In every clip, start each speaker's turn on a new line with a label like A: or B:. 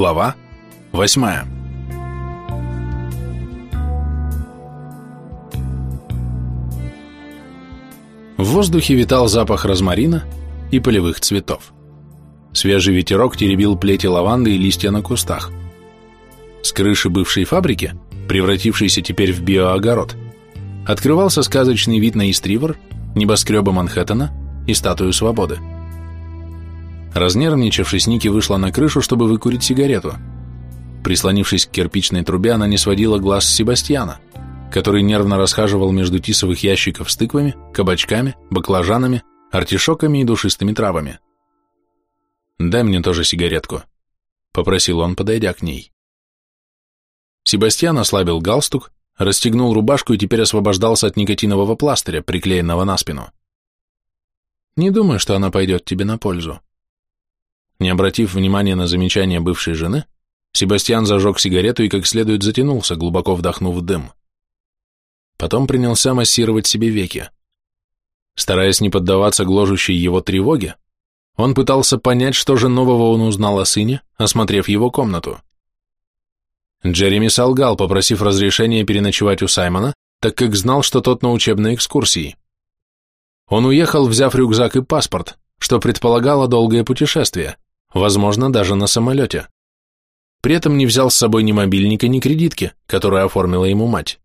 A: Глава восьмая. В воздухе витал запах розмарина и полевых цветов. Свежий ветерок теребил плети лаванды и листья на кустах. С крыши бывшей фабрики, превратившейся теперь в биоогород, открывался сказочный вид на Истривор, небоскребы Манхэттена и статую свободы. Разнервничавшись, Ники вышла на крышу, чтобы выкурить сигарету. Прислонившись к кирпичной трубе, она не сводила глаз с Себастьяна, который нервно расхаживал между тисовых ящиков с тыквами, кабачками, баклажанами, артишоками и душистыми травами. «Дай мне тоже сигаретку», — попросил он, подойдя к ней. Себастьян ослабил галстук, расстегнул рубашку и теперь освобождался от никотинового пластыря, приклеенного на спину. «Не думаю, что она пойдет тебе на пользу», не обратив внимания на замечание бывшей жены, Себастьян зажег сигарету и как следует затянулся, глубоко вдохнув дым. Потом принялся массировать себе веки. Стараясь не поддаваться гложущей его тревоге, он пытался понять, что же нового он узнал о сыне, осмотрев его комнату. Джереми солгал, попросив разрешения переночевать у Саймона, так как знал, что тот на учебной экскурсии. Он уехал, взяв рюкзак и паспорт, что предполагало долгое путешествие – возможно, даже на самолете. При этом не взял с собой ни мобильника, ни кредитки, которую оформила ему мать.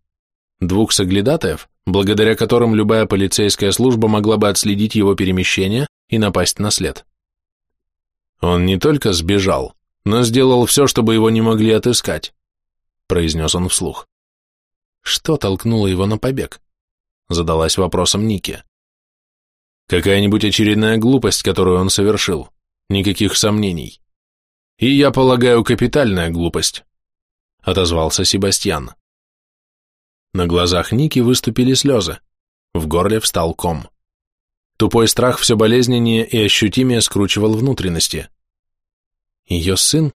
A: Двух соглядатаев, благодаря которым любая полицейская служба могла бы отследить его перемещение и напасть на след. Он не только сбежал, но сделал все, чтобы его не могли отыскать, произнес он вслух. Что толкнуло его на побег? Задалась вопросом Ники. Какая-нибудь очередная глупость, которую он совершил. Никаких сомнений. И, я полагаю, капитальная глупость, отозвался Себастьян. На глазах Ники выступили слезы, в горле встал ком. Тупой страх все болезненнее и ощутимее скручивал внутренности. Ее сын,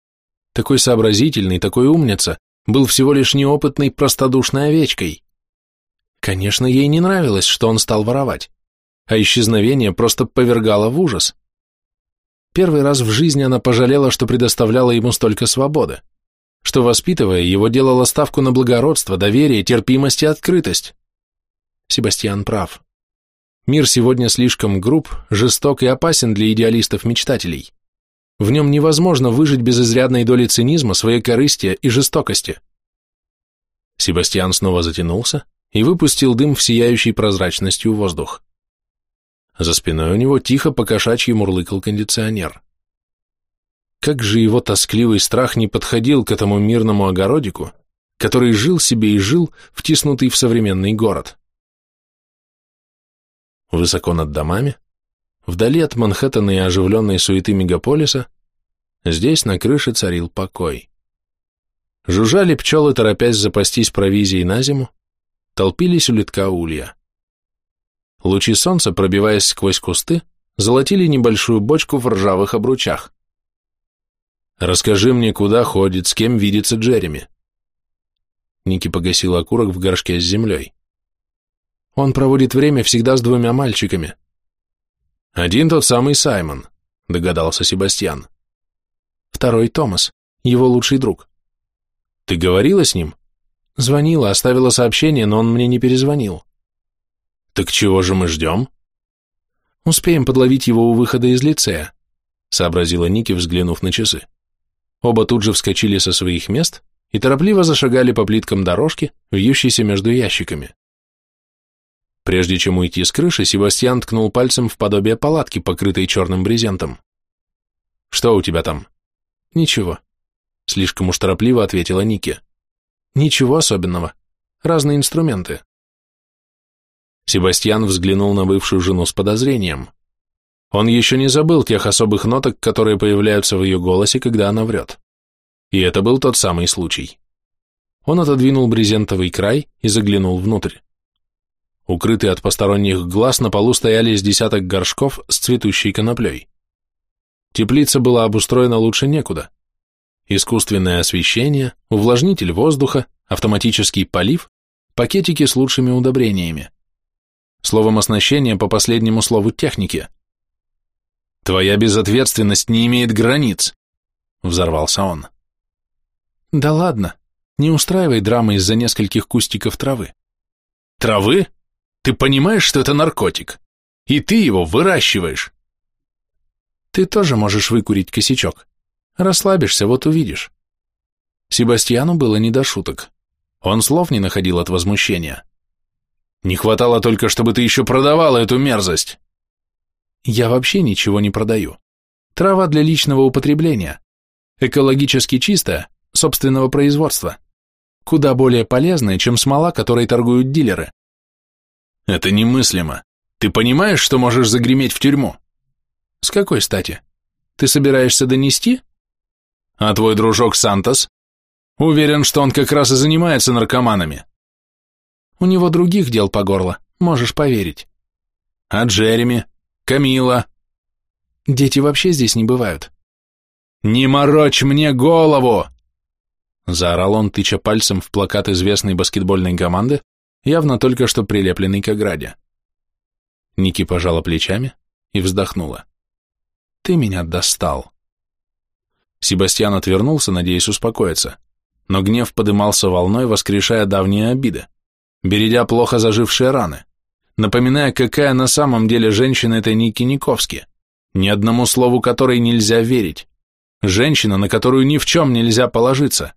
A: такой сообразительный, такой умница, был всего лишь неопытной, простодушной овечкой. Конечно, ей не нравилось, что он стал воровать, а исчезновение просто повергало в ужас. Первый раз в жизни она пожалела, что предоставляла ему столько свободы, что, воспитывая его, делала ставку на благородство, доверие, терпимость и открытость. Себастьян прав. Мир сегодня слишком груб, жесток и опасен для идеалистов-мечтателей. В нем невозможно выжить без изрядной доли цинизма, своей корыстия и жестокости. Себастьян снова затянулся и выпустил дым в сияющий прозрачностью воздух. За спиной у него тихо покошачьи мурлыкал кондиционер. Как же его тоскливый страх не подходил к этому мирному огородику, который жил себе и жил, втиснутый в современный город. Высоко над домами, вдали от Манхэттена и оживленной суеты мегаполиса, здесь на крыше царил покой. Жужжали пчелы, торопясь запастись провизией на зиму, толпились у литка улья. Лучи солнца, пробиваясь сквозь кусты, золотили небольшую бочку в ржавых обручах. «Расскажи мне, куда ходит, с кем видится Джереми?» Ники погасил окурок в горшке с землей. «Он проводит время всегда с двумя мальчиками». «Один тот самый Саймон», — догадался Себастьян. «Второй Томас, его лучший друг». «Ты говорила с ним?» «Звонила, оставила сообщение, но он мне не перезвонил». «Так чего же мы ждем?» «Успеем подловить его у выхода из лицея», — сообразила Ники, взглянув на часы. Оба тут же вскочили со своих мест и торопливо зашагали по плиткам дорожки, вьющейся между ящиками. Прежде чем уйти с крыши, Себастьян ткнул пальцем в подобие палатки, покрытой черным брезентом. «Что у тебя там?» «Ничего», — слишком уж торопливо ответила Ники. «Ничего особенного. Разные инструменты». Себастьян взглянул на бывшую жену с подозрением. Он еще не забыл тех особых ноток, которые появляются в ее голосе, когда она врет. И это был тот самый случай. Он отодвинул брезентовый край и заглянул внутрь. Укрытые от посторонних глаз на полу стояли с десяток горшков с цветущей коноплей. Теплица была обустроена лучше некуда. Искусственное освещение, увлажнитель воздуха, автоматический полив, пакетики с лучшими удобрениями словом оснащения по последнему слову техники. «Твоя безответственность не имеет границ», — взорвался он. Да ладно, не устраивай драмы из-за нескольких кустиков травы.
B: Травы? Ты понимаешь, что это наркотик? И ты его выращиваешь.
A: Ты тоже можешь выкурить косячок. Расслабишься, вот увидишь. Себастьяну было не до шуток. Он слов не находил от возмущения.
B: Не хватало только, чтобы ты еще продавала эту мерзость.
A: Я вообще ничего не продаю. Трава для личного употребления. Экологически чистая, собственного производства. Куда более полезная, чем смола, которой торгуют дилеры.
B: Это немыслимо. Ты понимаешь, что можешь загреметь в тюрьму?
A: С какой стати? Ты собираешься донести?
B: А твой дружок Сантос? Уверен, что он как раз и занимается наркоманами.
A: У него других дел по горло, можешь поверить.
B: А Джереми? Камила?
A: Дети вообще здесь не бывают.
B: Не морочь мне голову!
A: Заорал он, тыча пальцем в плакат известной баскетбольной команды, явно только что прилепленный к ограде. Ники пожала плечами и вздохнула. «Ты меня достал!» Себастьян отвернулся, надеясь успокоиться, но гнев подымался волной, воскрешая давние обиды бередя плохо зажившие раны, напоминая, какая на самом деле женщина это Ники Никовски, ни одному слову которой нельзя верить, женщина, на которую ни в чем нельзя положиться.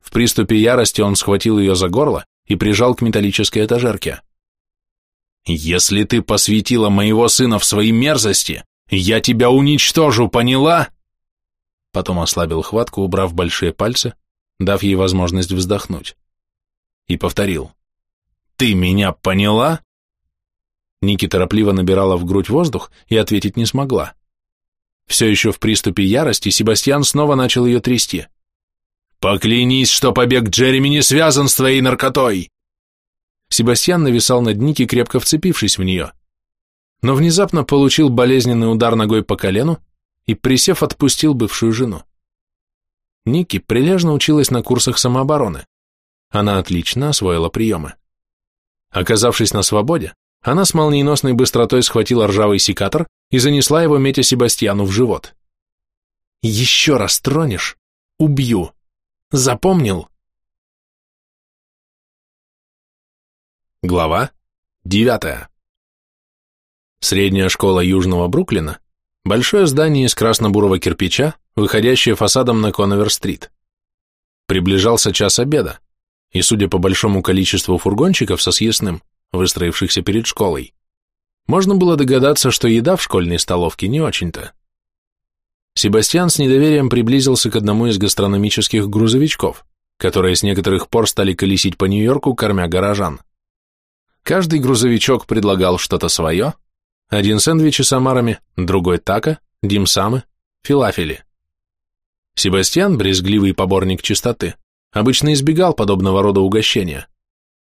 A: В приступе ярости он схватил ее за горло и прижал к металлической этажерке.
B: «Если ты посвятила моего сына в свои мерзости, я тебя уничтожу, поняла?»
A: Потом ослабил хватку, убрав большие пальцы, дав ей возможность вздохнуть и повторил.
B: «Ты меня поняла?»
A: Ники торопливо набирала в грудь воздух и ответить не смогла. Все еще в приступе ярости Себастьян снова начал ее трясти.
B: «Поклянись, что побег Джереми не связан с твоей наркотой!»
A: Себастьян нависал над Ники, крепко вцепившись в нее. Но внезапно получил болезненный удар ногой по колену и, присев, отпустил бывшую жену. Ники прилежно училась на курсах самообороны. Она отлично освоила приемы. Оказавшись на свободе, она с молниеносной быстротой схватила ржавый секатор и занесла его Метя Себастьяну в живот. «Еще раз тронешь — убью. Запомнил?» Глава девятая. Средняя школа Южного Бруклина – большое здание из красно-бурого кирпича, выходящее фасадом на Коновер-стрит. Приближался час обеда и, судя по большому количеству фургончиков со съестным, выстроившихся перед школой, можно было догадаться, что еда в школьной столовке не очень-то. Себастьян с недоверием приблизился к одному из гастрономических грузовичков, которые с некоторых пор стали колесить по Нью-Йорку, кормя горожан. Каждый грузовичок предлагал что-то свое, один сэндвичи с омарами, другой тако, димсамы, филафели. Себастьян, брезгливый поборник чистоты, обычно избегал подобного рода угощения.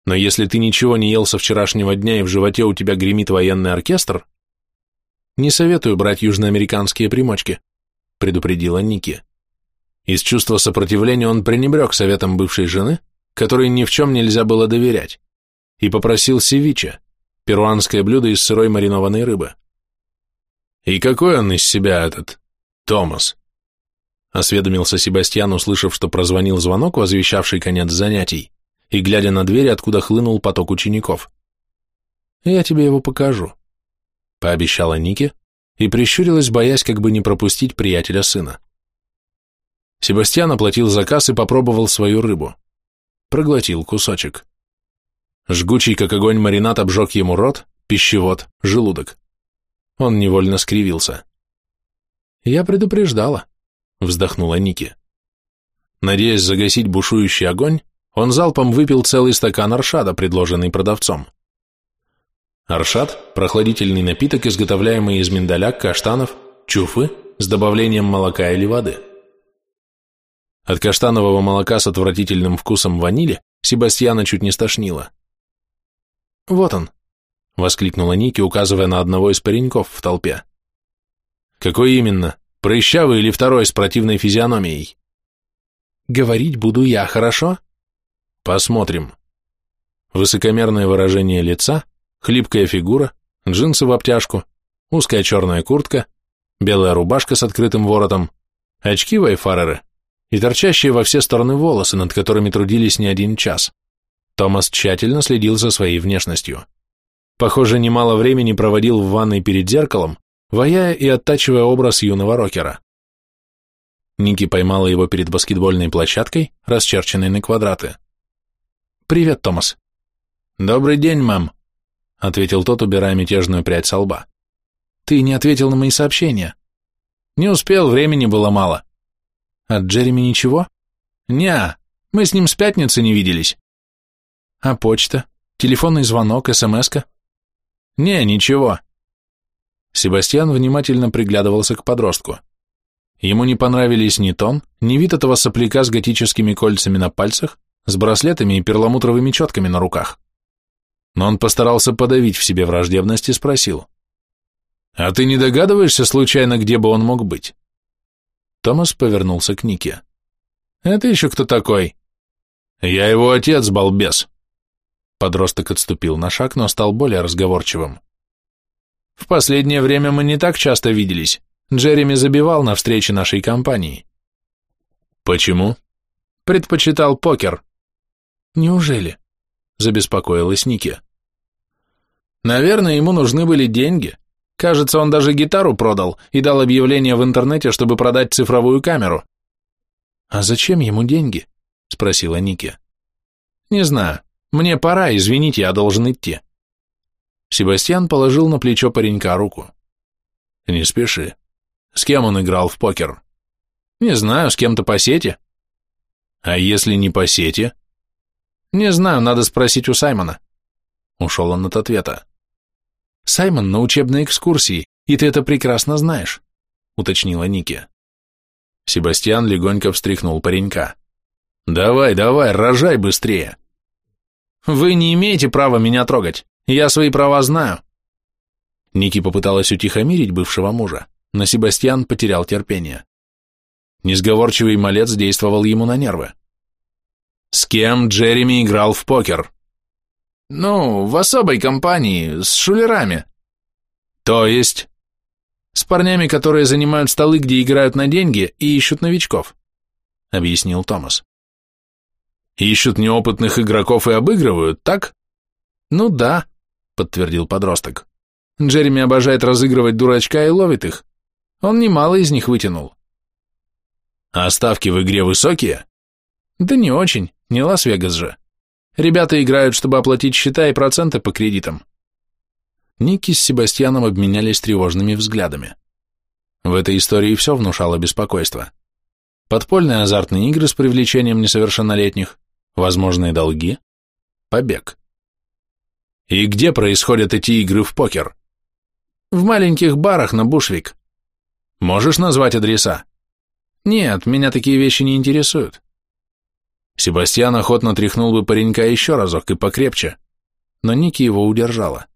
A: Но если ты ничего не ел со вчерашнего дня и в животе у тебя гремит военный оркестр, не советую брать южноамериканские примочки, предупредила Ники. Из чувства сопротивления он пренебрег советом бывшей жены, которой ни в чем нельзя было доверять, и попросил севиче, перуанское блюдо из сырой маринованной рыбы.
B: И какой он из себя этот, Томас?
A: Осведомился Себастьян, услышав, что прозвонил звонок, возвещавший конец занятий, и глядя на дверь, откуда хлынул поток учеников. «Я тебе его покажу», — пообещала Ники и прищурилась, боясь как бы не пропустить приятеля сына. Себастьян оплатил заказ и попробовал свою рыбу. Проглотил кусочек. Жгучий, как огонь, маринад обжег ему рот, пищевод, желудок. Он невольно скривился. «Я предупреждала», вздохнула Ники. Надеясь загасить бушующий огонь, он залпом выпил целый стакан аршада, предложенный продавцом. Аршад – прохладительный напиток, изготовляемый из миндаля, каштанов, чуфы с добавлением молока или воды. От каштанового молока с отвратительным вкусом ванили Себастьяна чуть не стошнило. «Вот он», — воскликнула Ники, указывая на одного из пареньков в толпе. «Какой именно?» Прыщавый или второй с противной физиономией? Говорить буду я, хорошо? Посмотрим. Высокомерное выражение лица, хлипкая фигура, джинсы в обтяжку, узкая черная куртка, белая рубашка с открытым воротом, очки вайфареры, и торчащие во все стороны волосы, над которыми трудились не один час. Томас тщательно следил за своей внешностью. Похоже, немало времени проводил в ванной перед зеркалом, ваяя и оттачивая образ юного рокера. Ники поймала его перед баскетбольной площадкой, расчерченной на квадраты. «Привет, Томас». «Добрый день, мам», — ответил тот, убирая мятежную прядь со лба. «Ты не ответил на мои сообщения». «Не успел, времени было мало». «От Джереми ничего?» «Не, мы с ним с пятницы не виделись». «А почта? Телефонный звонок, СМС-ка?» «Не, ничего». Себастьян внимательно приглядывался к подростку. Ему не понравились ни тон, ни вид этого сопляка с готическими кольцами на пальцах, с браслетами и перламутровыми четками на руках. Но он постарался подавить в себе враждебность и спросил. «А ты не догадываешься, случайно, где бы он мог быть?» Томас повернулся к Нике. «Это еще кто такой?» «Я его отец, балбес!» Подросток отступил на шаг, но стал более разговорчивым. «В последнее время мы не так часто виделись. Джереми забивал на встрече нашей компании. Почему? Предпочитал покер. Неужели? Забеспокоилась Ники. Наверное, ему нужны были деньги. Кажется, он даже гитару продал и дал объявление в интернете, чтобы продать цифровую камеру. А зачем ему деньги? Спросила Ники. Не знаю. Мне пора, извините, я должен идти. Себастьян положил на плечо паренька руку. Не спеши. С кем он играл в покер? Не знаю, с кем-то по сети. А если не по сети? Не знаю, надо спросить у Саймона. Ушел он от ответа. Саймон на учебной экскурсии, и ты это прекрасно знаешь, уточнила Ники. Себастьян легонько встряхнул паренька. «Давай, давай, рожай быстрее!» «Вы не имеете права меня трогать, я свои права знаю!» Ники попыталась утихомирить бывшего мужа, но Себастьян потерял терпение. Несговорчивый малец действовал ему на нервы. С кем Джереми играл в покер? Ну, в особой компании, с шулерами. То есть? С парнями, которые занимают столы, где играют на деньги и ищут новичков, объяснил Томас. Ищут неопытных игроков и обыгрывают, так? Ну да, подтвердил подросток. Джереми обожает разыгрывать дурачка и ловит их. Он немало из них вытянул. А ставки в игре высокие? Да не очень, не Лас-Вегас же. Ребята играют, чтобы оплатить счета и проценты по кредитам. Ники с Себастьяном обменялись тревожными взглядами. В этой истории все внушало беспокойство. Подпольные азартные игры с привлечением несовершеннолетних, возможные долги, побег. И где происходят эти игры в покер? В маленьких барах на Бушвик. Можешь назвать адреса? Нет, меня такие вещи не интересуют. Себастьян охотно тряхнул бы паренька еще разок и покрепче, но Ники его удержала.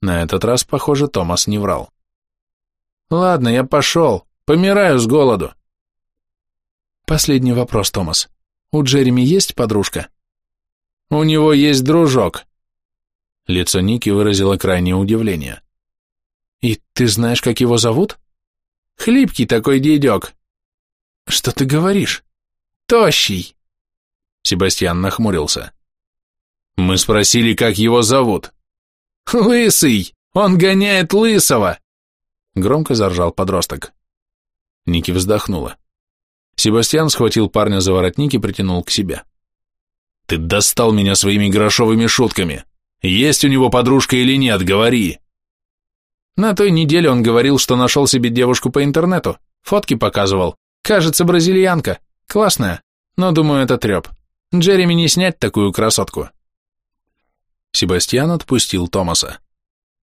A: На этот раз, похоже, Томас не врал. Ладно, я пошел, помираю с голоду. Последний вопрос, Томас. У Джереми есть подружка? У него есть дружок. Лицо Ники выразило крайнее удивление. И ты знаешь, как его зовут? Хлипкий такой дедек. Что ты говоришь? Тощий. Себастьян нахмурился. Мы спросили, как его зовут. Лысый! Он гоняет лысого! Громко заржал подросток. Ники вздохнула. Себастьян схватил парня за воротник и притянул к себе. «Ты достал меня своими грошовыми шутками. Есть у него подружка или нет, говори!» На той неделе он говорил, что нашел себе девушку по интернету, фотки показывал. Кажется, бразильянка. Классная, но, думаю, это треп. Джереми не снять такую красотку. Себастьян отпустил Томаса.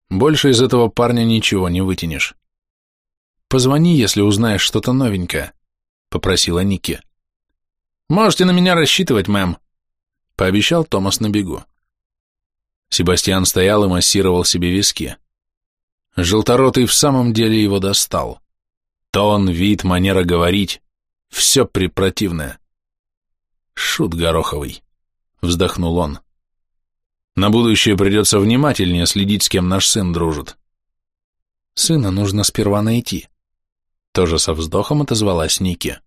A: Больше из этого парня ничего не вытянешь. «Позвони, если узнаешь что-то новенькое», — попросила Ники. «Можете на меня рассчитывать, мэм», — пообещал Томас на бегу. Себастьян стоял и массировал себе виски. Желторотый в самом деле его достал. Тон, вид, манера говорить — все препротивное. Шут Гороховый, вздохнул он. На будущее придется внимательнее следить, с кем наш сын дружит. Сына нужно сперва найти. Тоже со вздохом отозвалась Ники.